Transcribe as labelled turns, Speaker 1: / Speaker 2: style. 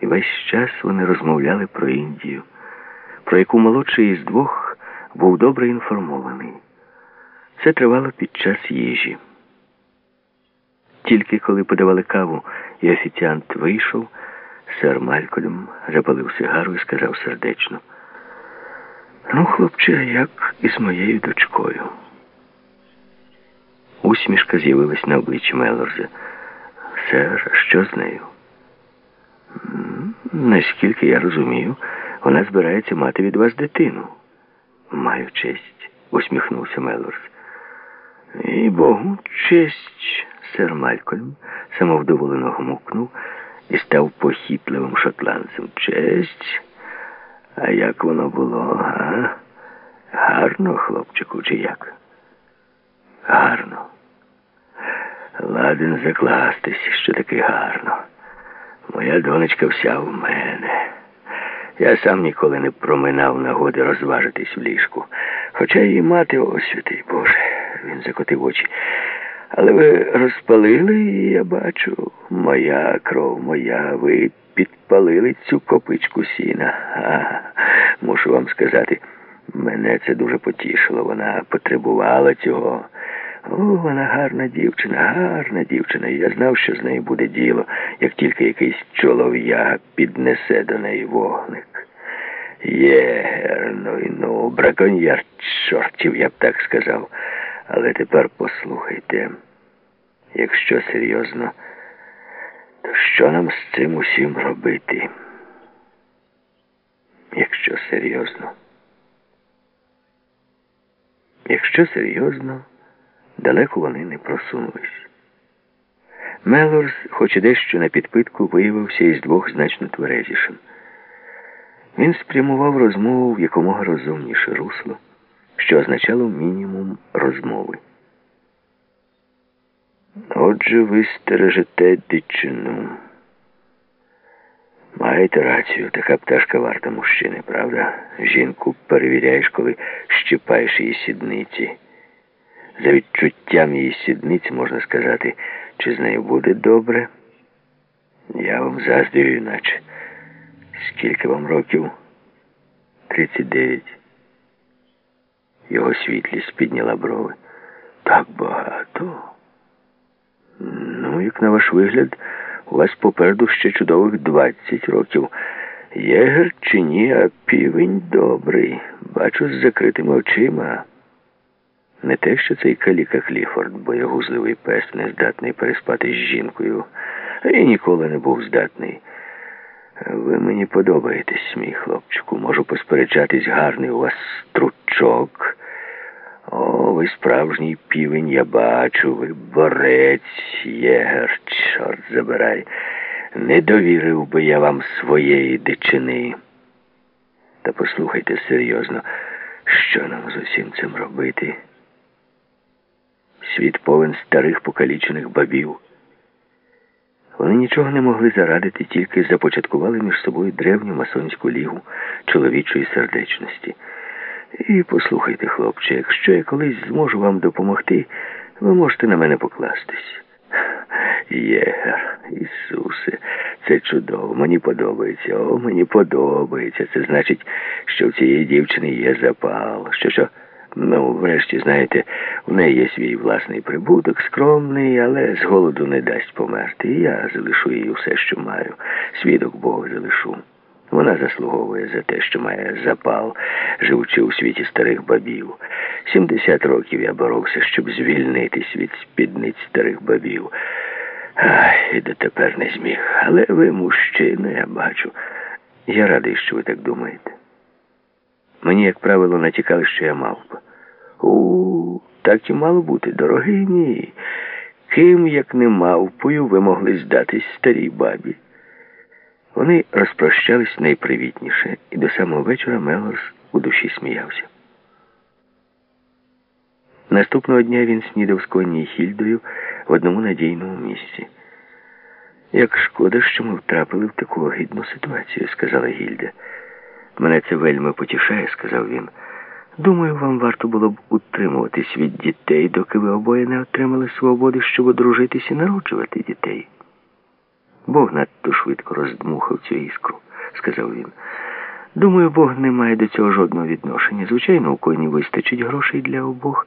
Speaker 1: І весь час вони розмовляли про Індію, про яку молодший із двох був добре інформований. Це тривало під час їжі. Тільки коли подавали каву і офіціант вийшов, сер Малькольм запалив сигару і сказав сердечно. Ну, хлопче, як із моєю дочкою. Усмішка з'явилась на обличчі Мелорза. Сер, що з нею? Наскільки я розумію, вона збирається мати від вас дитину. Маю честь, усміхнувся Мелорс. І Богу, честь, сер Малькольм самовдоволено гмукнув і став похитливим шотландцем. Честь. А як воно було, а? Гарно, хлопчику, чи як? Гарно. Ладен закластись, що таки гарно. Моя донечка вся в мене. Я сам ніколи не проминав нагоди розважитись в ліжку. Хоча її мати, о святий Боже, він закотив очі. Але ви розпалили, і я бачу, моя кров моя, ви підпалили цю копичку сіна. А, мушу вам сказати, мене це дуже потішило. Вона потребувала цього. О, вона гарна дівчина, гарна дівчина. І я знав, що з нею буде діло, як тільки якийсь чолов'яга піднесе до неї вогник. Є, ну і ну, браконьєр чортів, я б так сказав. Але тепер послухайте, якщо серйозно, то що нам з цим усім робити? Якщо серйозно. Якщо серйозно, далеко вони не просунулись. Мелорс, хоч і дещо на підпитку, виявився із двох значно тверезішим. Він спрямував розмову в якомога розумніше русло, що означало мінімум розмови. Отже, ви стережете дичину. Маєте рацію, така пташка варта мужчини, правда? Жінку перевіряєш, коли щипаєш її сідниці. За відчуттям її сідниць можна сказати, чи з нею буде добре. Я вам заздрюю, наче. Скільки вам років? Тридцять дев'ять. Його світлість підняла брови. Так багато. Ну, як на ваш вигляд, у вас попереду ще чудових двадцять років. Єгер чи ні, а півень добрий. Бачу з закритими очима. Не те, що цей каліка Кліфорд, боягузливий пес, не здатний переспати з жінкою, я ніколи не був здатний. Ви мені подобаєтесь, мій хлопчику. Можу посперечатись, гарний у вас стручок. О, ви справжній півень, я бачу, ви борець, єгер, чорт забирай. Не довірив би я вам своєї дичини. Та послухайте серйозно, що нам з усім цим робити? Світ повен старих покалічених бабів. Вони нічого не могли зарадити, тільки започаткували між собою древню масонську лігу чоловічої сердечності. І послухайте, хлопче, якщо я колись зможу вам допомогти, ви можете на мене покластись. Єгер, Ісусе, це чудово, мені подобається, о, мені подобається. Це значить, що в цієї дівчини є запал. Що що? Ну, врешті, знаєте, в неї є свій власний прибуток, скромний, але з голоду не дасть померти. І я залишу їй все, що маю. Свідок Бог залишу. Вона заслуговує за те, що має запал, живучи у світі старих бабів. Сімдесят років я боровся, щоб звільнитись від спідниць старих бабів. Ах, і дотепер не зміг. Але ви мужчина, я бачу. Я радий, що ви так думаєте. Мені, як правило, натякали, що я мавпа. У, так і мало бути, дорогий мій. Ким, як не мавпою, ви могли здатись старій бабі? Вони розпрощались найпривітніше, і до самого вечора Мелорс у душі сміявся. Наступного дня він снідав з Конні Хільдою в одному надійному місці. Як шкода, що ми втрапили в таку огидну ситуацію, сказала Гільда. Мене це вельми потішає, сказав він. Думаю, вам варто було б утримуватись від дітей, доки ви обоє не отримали свободи, щоб одружитись і народжувати дітей. Бог надто швидко роздмухав цю іскру, сказав він. Думаю, Бог не має до цього жодного відношення. Звичайно, у коні вистачить грошей для обох.